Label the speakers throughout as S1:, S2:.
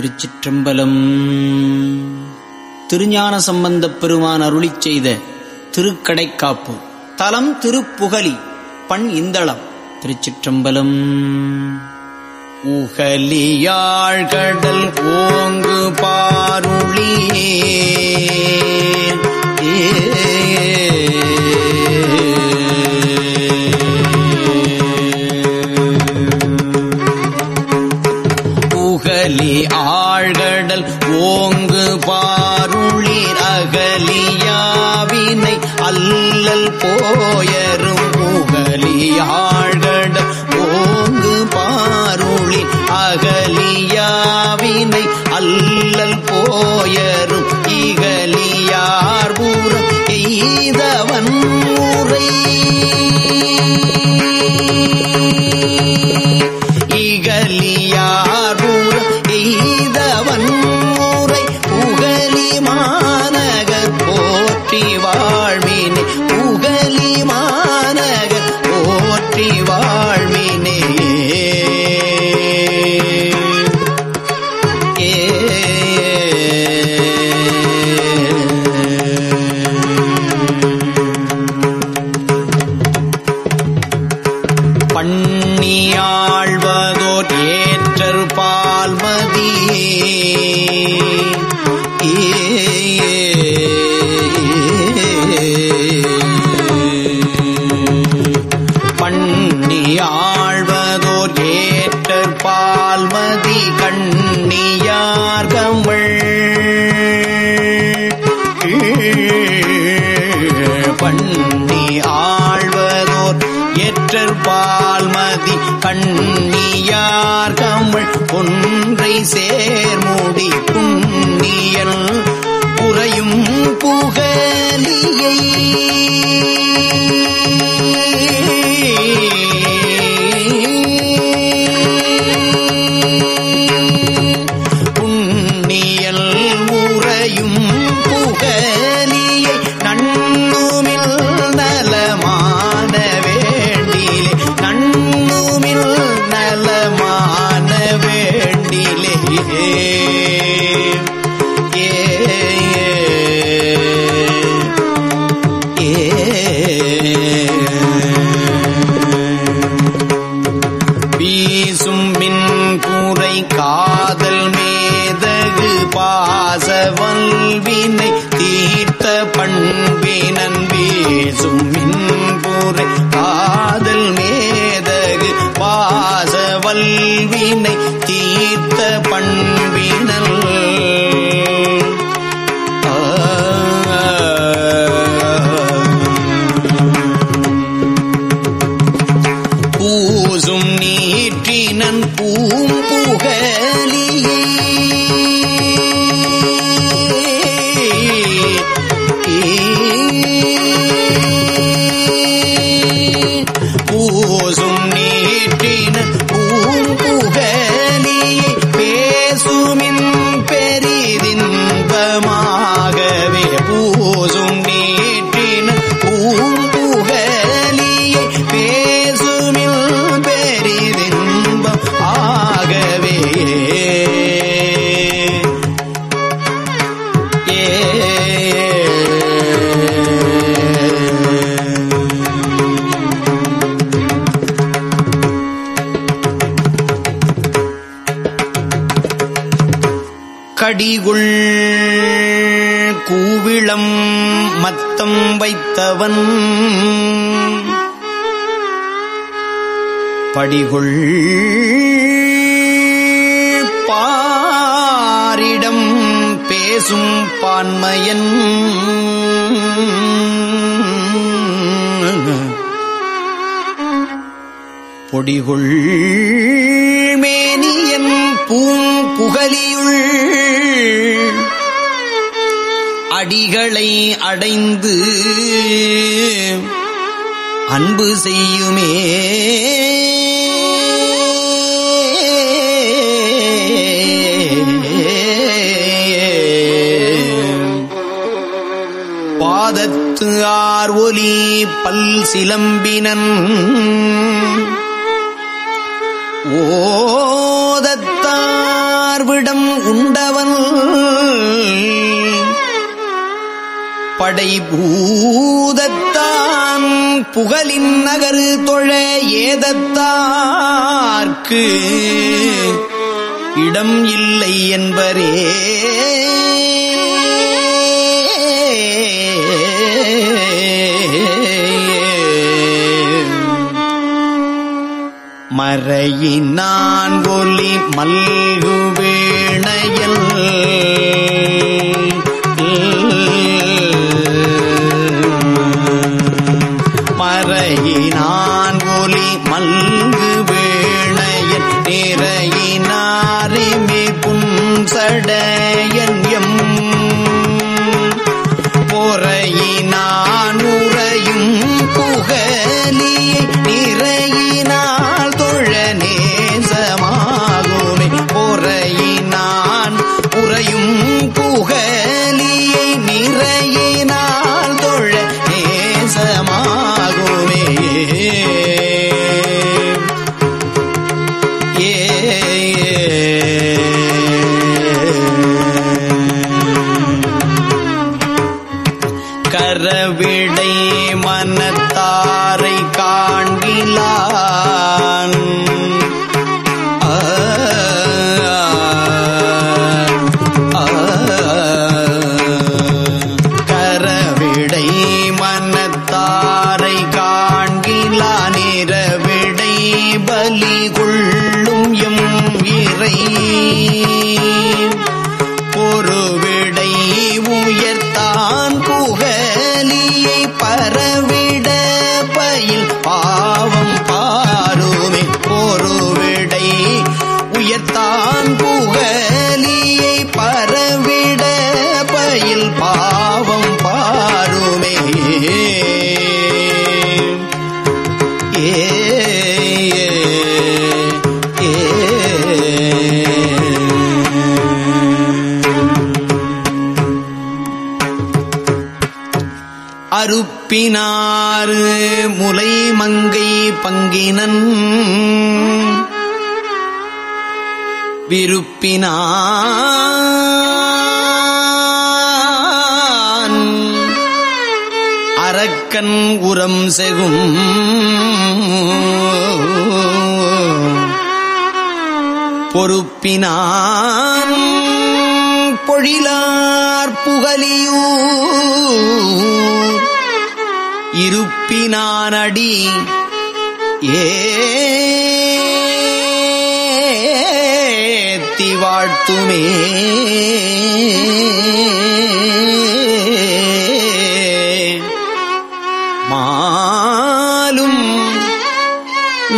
S1: திருச்சிற்றம்பலம். திருஞான சம்பந்தப் பெருமான் அருளிச் செய்த திருக்கடைக்காப்பு. தலம் திருப்புகலி பண் இந்தளம் திருச்சிற்றம்பலம். உகலியாழ்கடல் ஓங்கு பாருளியே பண்ணியாழ்வதோர் சேர் சேர்முடி புண்ணியல் பாசவல்வினை தீர்த்த பண்பினல் கடிகுள் கூவிளம் மத்தம் வைத்தவன். படிகுள் பாரிடம் பேசும் பான்மையன். பொடிகுள் மேனியன் புகலியுள் அடிகளை அடைந்து அன்பு செய்யுமே. பாதத்து ஆர் ஒலி பல் சிலம்பினன். ஓதத்தார் உணர்விடம் உண்டவன். படைபூதத்தான் புகழின் நகரு தொழ ஏதத்தார்க்கு. இடம் இல்லை என்பரே. மறையினான் ஒலி மல்கு வேணையல் உயர்த்தான் புகலியை பரவிட பயில் பாவம் பாருமே. ஏ அருப்பினாறு முலை மங்கை பங்கினன். விருப்பினான். அரக்கன் உரம் செகும். பொறுப்பினான். பொழிலார் புகலியூர். இருப்பினானடி. ஏ வாழ்த்தி வாழ்த்துமே. மாலும்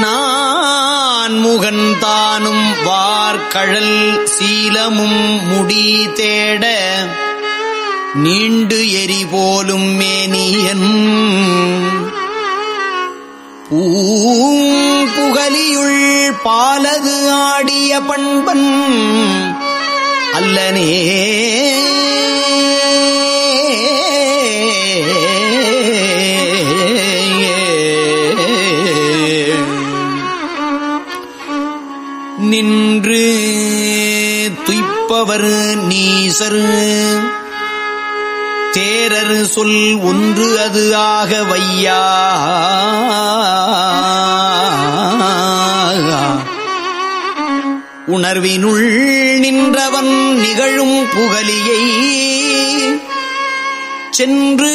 S1: நான் முகந்தானும் வார்கழல் சீலமும் முடி தேட நீண்டு எரி போலும் மேனியன். புகலி பாலது ஆடிய பண்பன் அல்லனே. நின்று துய்ப்பவர் நீசரு தேரர் சொல் ஒன்று அது ஆக வையா. உணர்வினுள் நின்றவன் நிகழும் புகலியை சென்று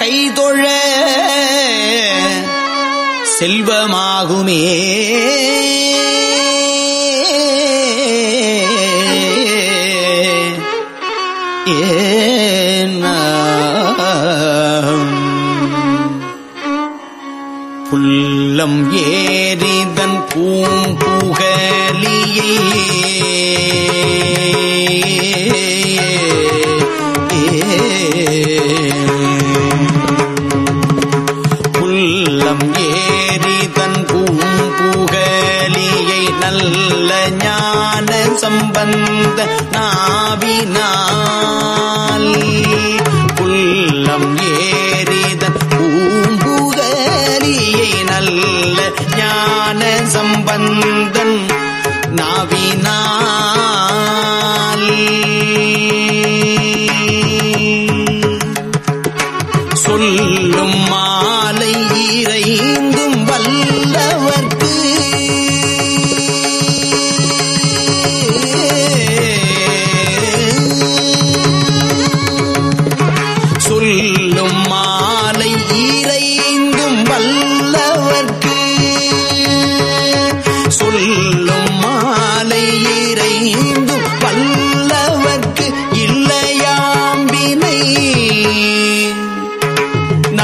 S1: கைதொழ செல்வமாகுமே. நாவினால். உள்ளம் ஏறித பூம்புகலியை நல்ல ஞான சம்பந்த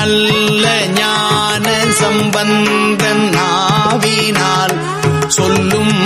S1: நல்ல ஞான சம்பந்தன் நாவினால் சொல்லும்